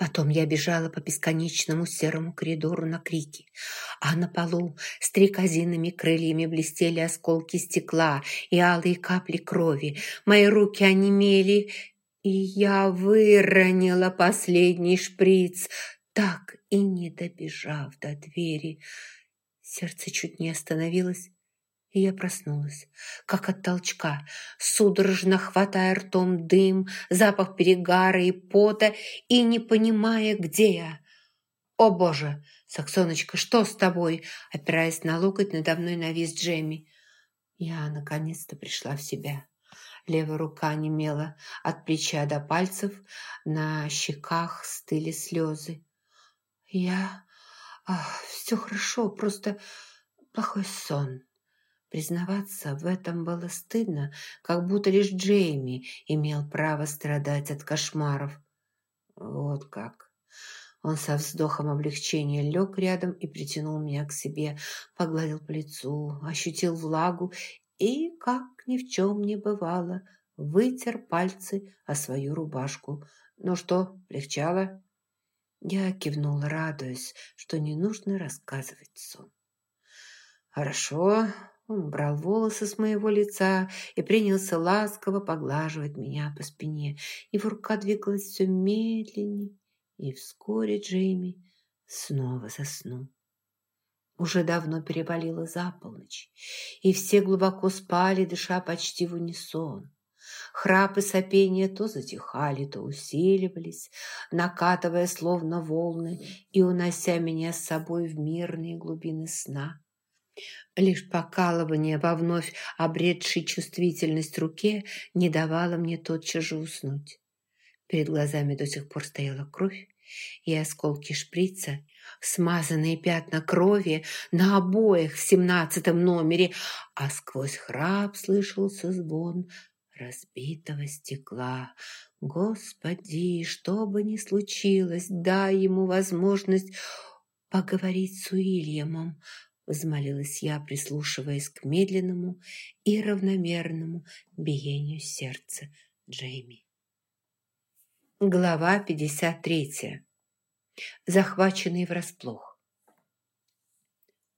Потом я бежала по бесконечному серому коридору на крики, а на полу стрекозиными крыльями блестели осколки стекла и алые капли крови. Мои руки онемели, и я выронила последний шприц, так и не добежав до двери. Сердце чуть не остановилось, и я проснулась, как от толчка, судорожно хватая ртом дым, запах перегара и пота и не понимая, где я. «О, Боже! Саксоночка, что с тобой?» Опираясь на локоть, надо мной навис Джемми. Я наконец-то пришла в себя. Левая рука немела от плеча до пальцев, на щеках стыли слезы. «Я... Ах, все хорошо, просто плохой сон». Признаваться в этом было стыдно, как будто лишь Джейми имел право страдать от кошмаров. Вот как. Он со вздохом облегчения лег рядом и притянул меня к себе, погладил по лицу, ощутил влагу и, как ни в чем не бывало, вытер пальцы о свою рубашку. «Ну что, легчало?» Я кивнул, радуясь, что не нужно рассказывать сон. «Хорошо, он убрал волосы с моего лица и принялся ласково поглаживать меня по спине. Его рука двигалась все медленнее, и вскоре Джейми снова заснул. Уже давно перевалило за полночь, и все глубоко спали, дыша почти в унисон. Храп и сопение то затихали, то усиливались, накатывая словно волны и унося меня с собой в мирные глубины сна. Лишь покалывание во вновь обретшей чувствительность руке не давало мне тотчас же уснуть. Перед глазами до сих пор стояла кровь, и осколки шприца, смазанные пятна крови на обоих в семнадцатом номере, а сквозь храп слышался звон разбитого стекла. Господи, что бы ни случилось, дай ему возможность поговорить с Уильямом, взмолилась я, прислушиваясь к медленному и равномерному биению сердца Джейми. Глава 53. Захваченный врасплох.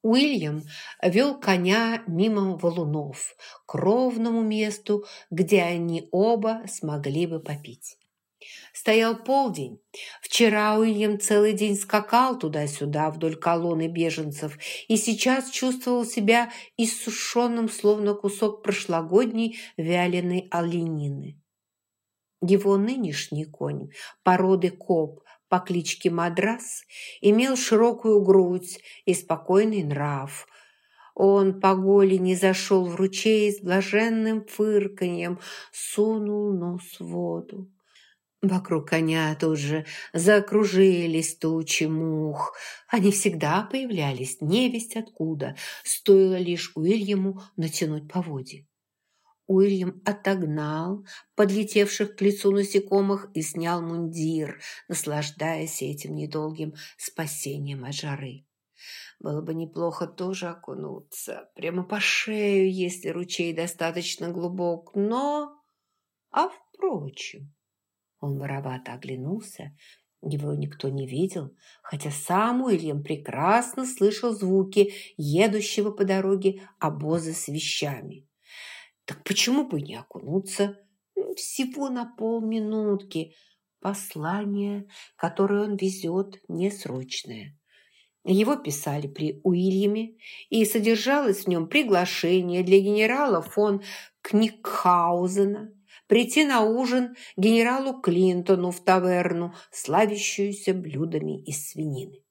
Уильям вел коня мимо валунов к ровному месту, где они оба смогли бы попить. Стоял полдень. Вчера Уильям целый день скакал туда-сюда вдоль колонны беженцев и сейчас чувствовал себя иссушенным, словно кусок прошлогодней вяленой оленины. Его нынешний конь, породы коп по кличке Мадрас, имел широкую грудь и спокойный нрав – он по голени зашел в ручей с блаженным фырканьем, сунул нос в воду. Вокруг коня тут же закружились тучи мух. Они всегда появлялись невесть откуда, стоило лишь Уильяму натянуть поводья. Уильям отогнал подлетевших к лицу насекомых и снял мундир, наслаждаясь этим недолгим спасением от жары. Было бы неплохо тоже окунуться, прямо по шею, если ручей достаточно глубок, но... А впрочем... Он воровато оглянулся. Его никто не видел, хотя сам Уильям прекрасно слышал звуки едущего по дороге обоза с вещами. Так почему бы не окунуться? Всего на полминутки. Послание, которое он везет, несрочное. Его писали при Уильяме, и содержалось в нем приглашение для генерала фон Кникхаузена прийти на ужин генералу Клинтону в таверну, славящуюся блюдами из свинины.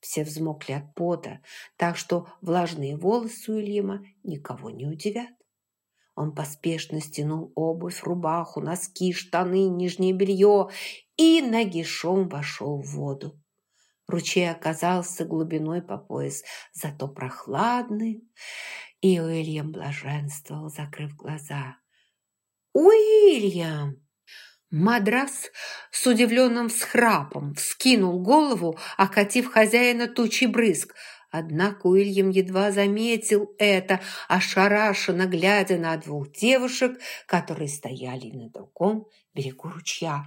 Все взмокли от пота, так что влажные волосы Уильяма никого не удивят. Он поспешно стянул обувь, рубаху, носки, штаны, нижнее белье и нагишом вошел в воду. Ручей оказался глубиной по пояс, зато прохладный, и Уильям блаженствовал, закрыв глаза. «Уильям!» Мадрас с удивленным всхрапом вскинул голову, окатив хозяина тучей брызг. Однако Уильям едва заметил это, ошарашенно глядя на двух девушек, которые стояли на другом берегу ручья.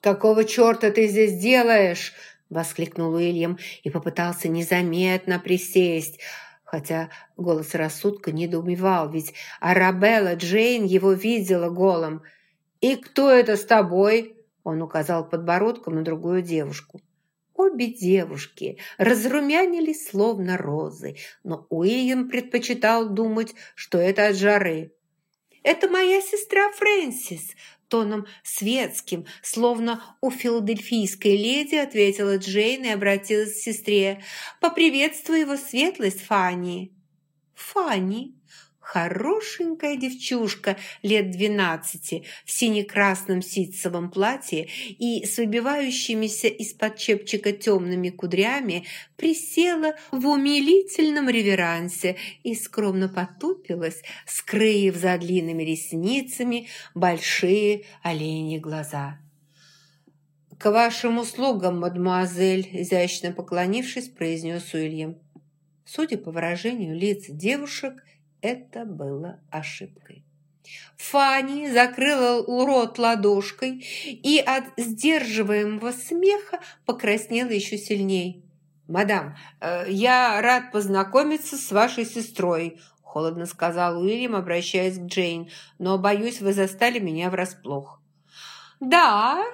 «Какого черта ты здесь делаешь?» – воскликнул Уильям и попытался незаметно присесть, хотя голос рассудка недоумевал, ведь Арабелла Джейн его видела голым. «И кто это с тобой?» – он указал подбородком на другую девушку. Обе девушки разрумянились словно розы, но Уильям предпочитал думать, что это от жары. «Это моя сестра Фрэнсис», тоном светским, словно у филадельфийской леди, ответила Джейн и обратилась к сестре. «Поприветствую его светлость, Фанни». «Фанни?» Хорошенькая девчушка лет двенадцати в сине-красном ситцевом платье и с выбивающимися из-под чепчика темными кудрями присела в умилительном реверансе и скромно потупилась, скрыв за длинными ресницами большие оленьи глаза. «К вашим услугам, мадемуазель!» – изящно поклонившись, произнес Уильям. Судя по выражению лиц девушек – это было ошибкой. Фанни закрыла рот ладошкой и от сдерживаемого смеха покраснела еще сильней. «Мадам, э, я рад познакомиться с вашей сестрой», холодно сказал Уильям, обращаясь к Джейн, «но, боюсь, вы застали меня врасплох». «Да,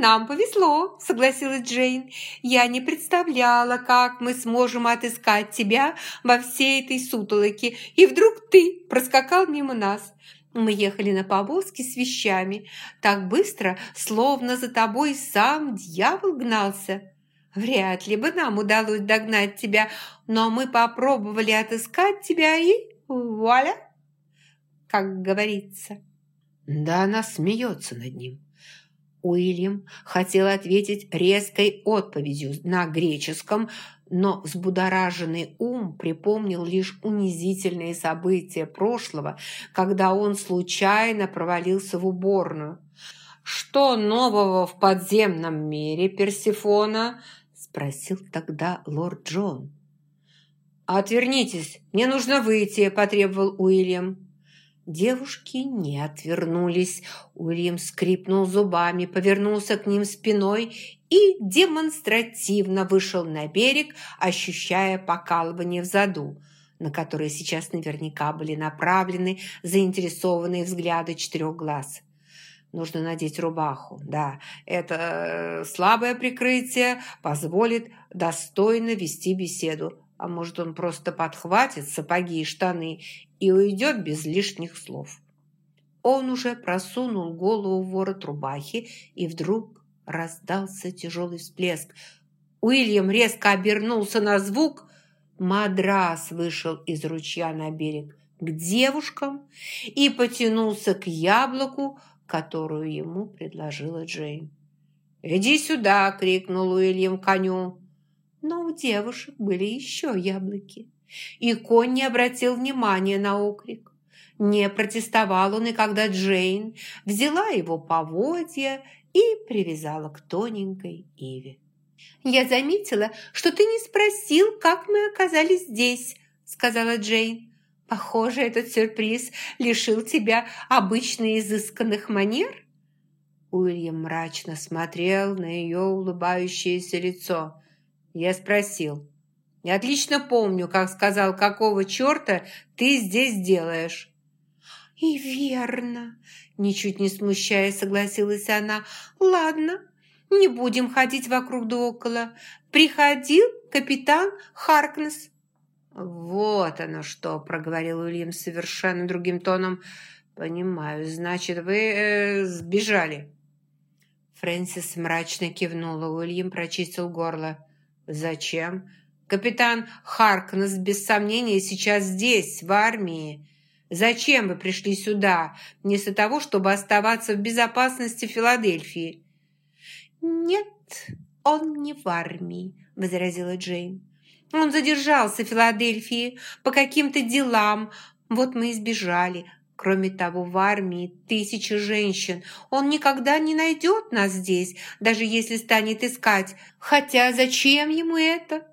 нам повезло», – согласилась Джейн. «Я не представляла, как мы сможем отыскать тебя во всей этой сутолоке, и вдруг ты проскакал мимо нас. Мы ехали на повозке с вещами, так быстро, словно за тобой сам дьявол гнался. Вряд ли бы нам удалось догнать тебя, но мы попробовали отыскать тебя и вуаля, как говорится». Да она смеется над ним. Уильям хотел ответить резкой отповедью на греческом, но взбудораженный ум припомнил лишь унизительные события прошлого, когда он случайно провалился в уборную. «Что нового в подземном мире, Персифона?» – спросил тогда лорд Джон. «Отвернитесь, мне нужно выйти», – потребовал Уильям. Девушки не отвернулись. Уильям скрипнул зубами, повернулся к ним спиной и демонстративно вышел на берег, ощущая покалывание в заду, на которое сейчас наверняка были направлены заинтересованные взгляды четырех глаз. Нужно надеть рубаху. Да, это э, слабое прикрытие позволит достойно вести беседу. А может, он просто подхватит сапоги и штаны и уйдет без лишних слов. Он уже просунул голову в ворот рубахи, и вдруг раздался тяжелый всплеск. Уильям резко обернулся на звук. Мадрас вышел из ручья на берег к девушкам и потянулся к яблоку, которую ему предложила Джейн. «Иди сюда!» – крикнул Уильям коню. Но у девушек были еще яблоки. И конь не обратил внимания на окрик. Не протестовал он и когда Джейн взяла его поводья и привязала к тоненькой иве. «Я заметила, что ты не спросил, как мы оказались здесь», сказала Джейн. «Похоже, этот сюрприз лишил тебя обычно изысканных манер». Уильям мрачно смотрел на ее улыбающееся лицо. Я спросил. Я отлично помню, как сказал, какого черта ты здесь делаешь. «И верно!» – ничуть не смущаясь, согласилась она. «Ладно, не будем ходить вокруг да около. Приходил капитан Харкнес». «Вот оно что!» – проговорил Уильям совершенно другим тоном. «Понимаю, значит, вы э, сбежали». Фрэнсис мрачно кивнула. Уильям прочистил горло. «Зачем?» Капитан Харкнес, без сомнения, сейчас здесь, в армии. Зачем вы пришли сюда, вместо того, чтобы оставаться в безопасности Филадельфии?» «Нет, он не в армии», – возразила Джейн. «Он задержался в Филадельфии по каким-то делам. Вот мы и сбежали. Кроме того, в армии тысячи женщин. Он никогда не найдет нас здесь, даже если станет искать. Хотя зачем ему это?»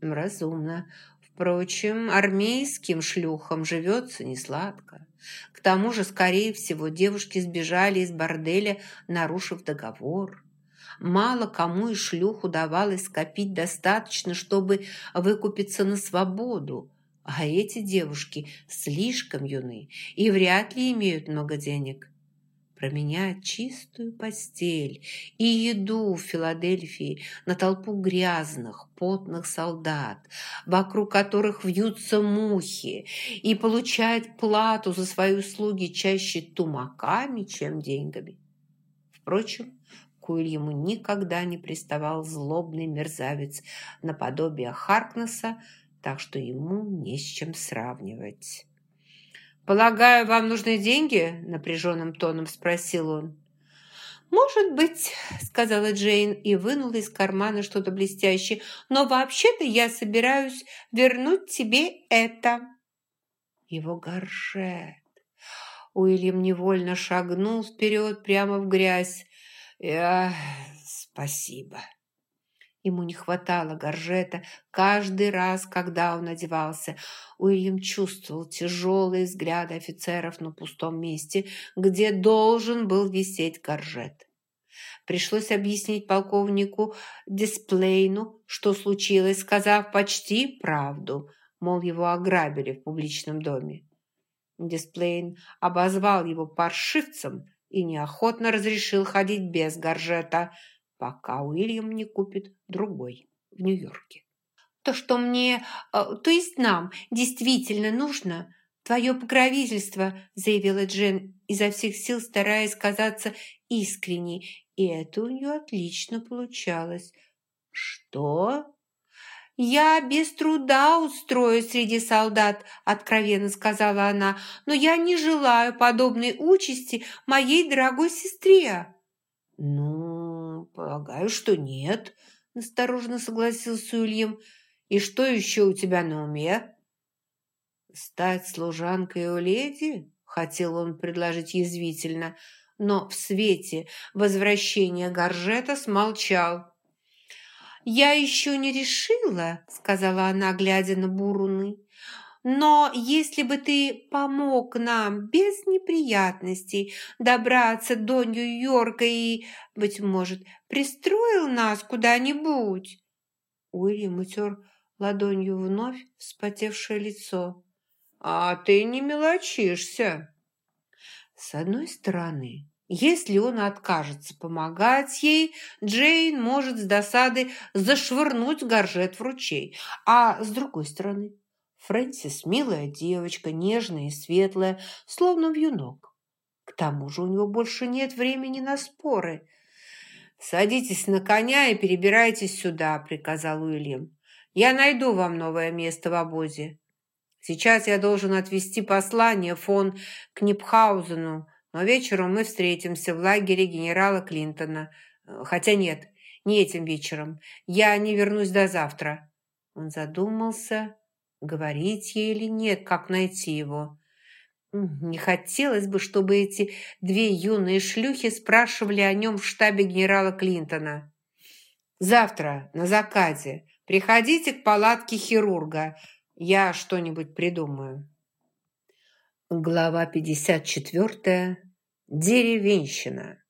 Разумно. Впрочем, армейским шлюхам живется несладко. К тому же, скорее всего, девушки сбежали из борделя, нарушив договор. Мало кому из шлюх удавалось скопить достаточно, чтобы выкупиться на свободу. А эти девушки слишком юны и вряд ли имеют много денег. Променять чистую постель и еду в Филадельфии на толпу грязных, потных солдат, вокруг которых вьются мухи, и получать плату за свои услуги чаще тумаками, чем деньгами. Впрочем, к Уильяму никогда не приставал злобный мерзавец наподобие Харкнесса, так что ему не с чем сравнивать. «Полагаю, вам нужны деньги?» – напряженным тоном спросил он. «Может быть», – сказала Джейн и вынула из кармана что-то блестящее, «но вообще-то я собираюсь вернуть тебе это». Его горшет. Уильям невольно шагнул вперед прямо в грязь. «Я... спасибо». Ему не хватало горжета каждый раз, когда он одевался. Уильям чувствовал тяжелые взгляды офицеров на пустом месте, где должен был висеть горжет. Пришлось объяснить полковнику Дисплейну, что случилось, сказав почти правду, мол, его ограбили в публичном доме. Дисплейн обозвал его паршивцем и неохотно разрешил ходить без горжета – пока Уильям не купит другой в Нью-Йорке. То, что мне, э, то есть нам, действительно нужно, твое покровительство, заявила Джен, изо всех сил стараясь казаться искренней, и это у нее отлично получалось. Что? «Я без труда устроюсь среди солдат», – откровенно сказала она, «но я не желаю подобной участи моей дорогой сестре». «Ну, «Полагаю, что нет», – осторожно согласился Уильям. «И что еще у тебя на уме?» «Стать служанкой у леди?» – хотел он предложить язвительно, но в свете возвращения Горжета смолчал. «Я еще не решила», – сказала она, глядя на Буруны. Но если бы ты помог нам без неприятностей добраться до Нью-Йорка и, быть может, пристроил нас куда-нибудь...» Уильям утер ладонью вновь вспотевшее лицо. «А ты не мелочишься!» С одной стороны, если он откажется помогать ей, Джейн может с досады зашвырнуть горжет в ручей. А с другой стороны, Фрэнсис – милая девочка, нежная и светлая, словно вьюнок. К тому же у него больше нет времени на споры. «Садитесь на коня и перебирайтесь сюда», – приказал Уильям. «Я найду вам новое место в обозе. Сейчас я должен отвезти послание фон Книпхаузену, но вечером мы встретимся в лагере генерала Клинтона. Хотя нет, не этим вечером. Я не вернусь до завтра». Он задумался Говорить ей или нет, как найти его? Не хотелось бы, чтобы эти две юные шлюхи спрашивали о нем в штабе генерала Клинтона. «Завтра, на закате, приходите к палатке хирурга. Я что-нибудь придумаю». Глава 54. Деревенщина.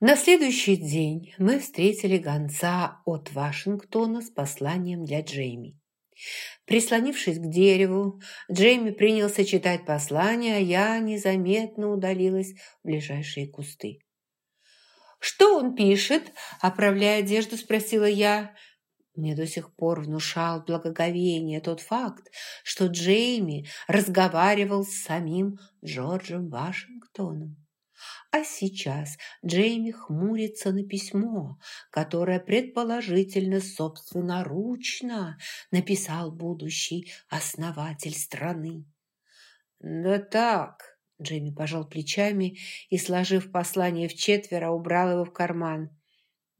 На следующий день мы встретили гонца от Вашингтона с посланием для Джейми. Прислонившись к дереву, Джейми принялся читать послание, а я незаметно удалилась в ближайшие кусты. «Что он пишет?» – оправляя одежду, спросила я. Мне до сих пор внушал благоговение тот факт, что Джейми разговаривал с самим Джорджем Вашингтоном. А сейчас Джейми хмурится на письмо, которое предположительно собственноручно написал будущий основатель страны. «Да так», – Джейми пожал плечами и, сложив послание в четверо, убрал его в карман.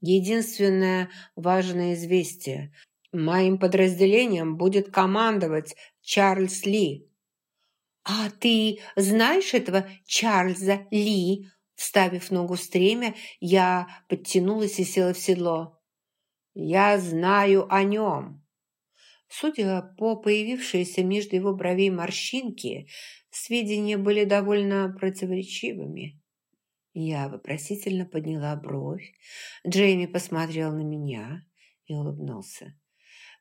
«Единственное важное известие. Моим подразделением будет командовать Чарльз Ли». «А ты знаешь этого Чарльза Ли?» Вставив ногу в стремя, я подтянулась и села в седло. «Я знаю о нем». Судя по появившейся между его бровей морщинке, сведения были довольно противоречивыми. Я вопросительно подняла бровь. Джейми посмотрел на меня и улыбнулся.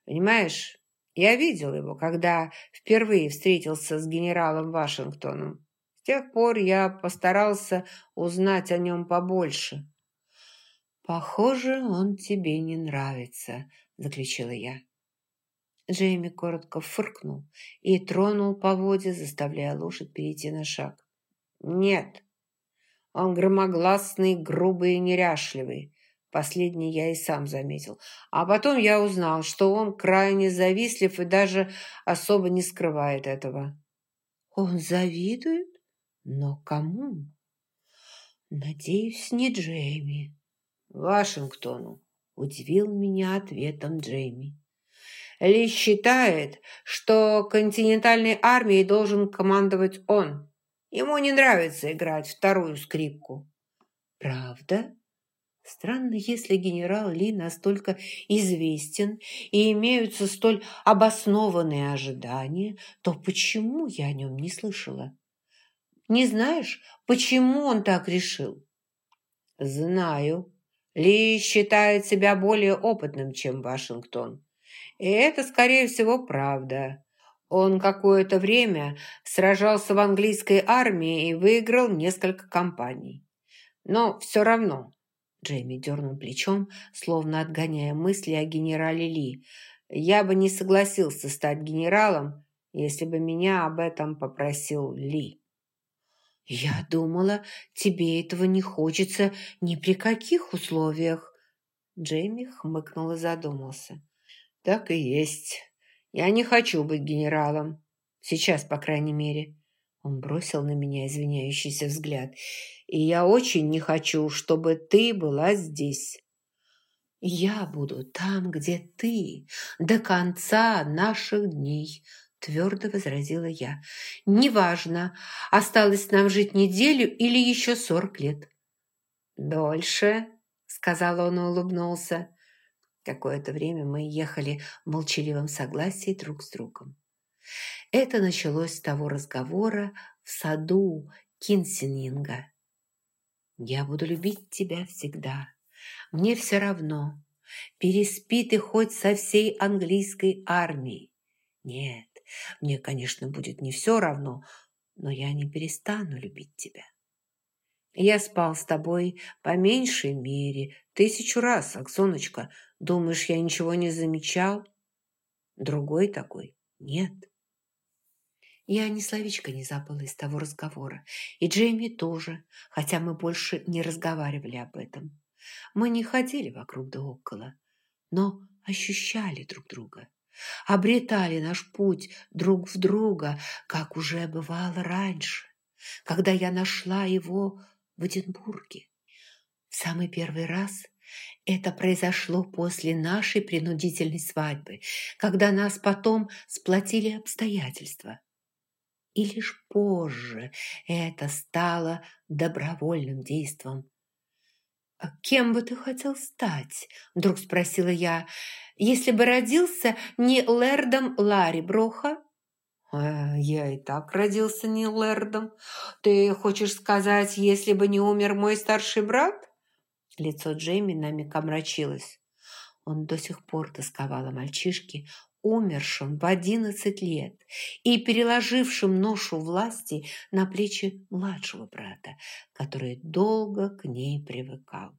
«Понимаешь, я видел его, когда впервые встретился с генералом Вашингтоном. Тех пор я постарался узнать о нем побольше». «Похоже, он тебе не нравится», – заключила я. Джейми коротко фыркнул и тронул по воде, заставляя лошадь перейти на шаг. «Нет, он громогласный, грубый и неряшливый. Последний я и сам заметил. А потом я узнал, что он крайне завистлив и даже особо не скрывает этого». «Он завидует? Но кому?» «Надеюсь, не Джейми». «Вашингтону», – удивил меня ответом Джейми. Ли считает, что континентальной армией должен командовать он. Ему не нравится играть вторую скрипку. Правда? Странно, если генерал Ли настолько известен и имеются столь обоснованные ожидания, то почему я о нем не слышала? Не знаешь, почему он так решил? Знаю. Ли считает себя более опытным, чем Вашингтон. И это, скорее всего, правда. Он какое-то время сражался в английской армии и выиграл несколько кампаний. Но все равно, Джейми дернул плечом, словно отгоняя мысли о генерале Ли, я бы не согласился стать генералом, если бы меня об этом попросил Ли. «Я думала, тебе этого не хочется ни при каких условиях». Джейми хмыкнул и задумался. «Так и есть. Я не хочу быть генералом. Сейчас, по крайней мере». Он бросил на меня извиняющийся взгляд. «И я очень не хочу, чтобы ты была здесь». «Я буду там, где ты, до конца наших дней», твердо возразила я. «Неважно, осталось нам жить неделю или еще сорок лет». «Дольше», — сказал он и улыбнулся. Какое-то время мы ехали в молчаливом согласии друг с другом. Это началось с того разговора в саду Кинсининга. «Я буду любить тебя всегда. Мне все равно, переспи ты хоть со всей английской армией. Нет, мне, конечно, будет не все равно, но я не перестану любить тебя. Я спал с тобой по меньшей мере тысячу раз, Аксоночка, Думаешь, я ничего не замечал? Другой такой нет. Я ни словечко не забыла из того разговора. И Джейми тоже, хотя мы больше не разговаривали об этом. Мы не ходили вокруг да около, но ощущали друг друга. Обретали наш путь друг в друга, как уже бывало раньше, когда я нашла его в Эдинбурге. В самый первый раз это произошло после нашей принудительной свадьбы, когда нас потом сплотили обстоятельства. И лишь позже это стало добровольным действом. «А «Кем бы ты хотел стать?» – вдруг спросила я. «Если бы родился не Лэрдом Ларри Броха?» «А, «Я и так родился не Лэрдом. Ты хочешь сказать, если бы не умер мой старший брат?» Лицо Джейми на миг омрачилось. Он до сих пор тосковал о мальчишке, умершем в одиннадцать лет и переложившем ношу власти на плечи младшего брата, который долго к ней привыкал.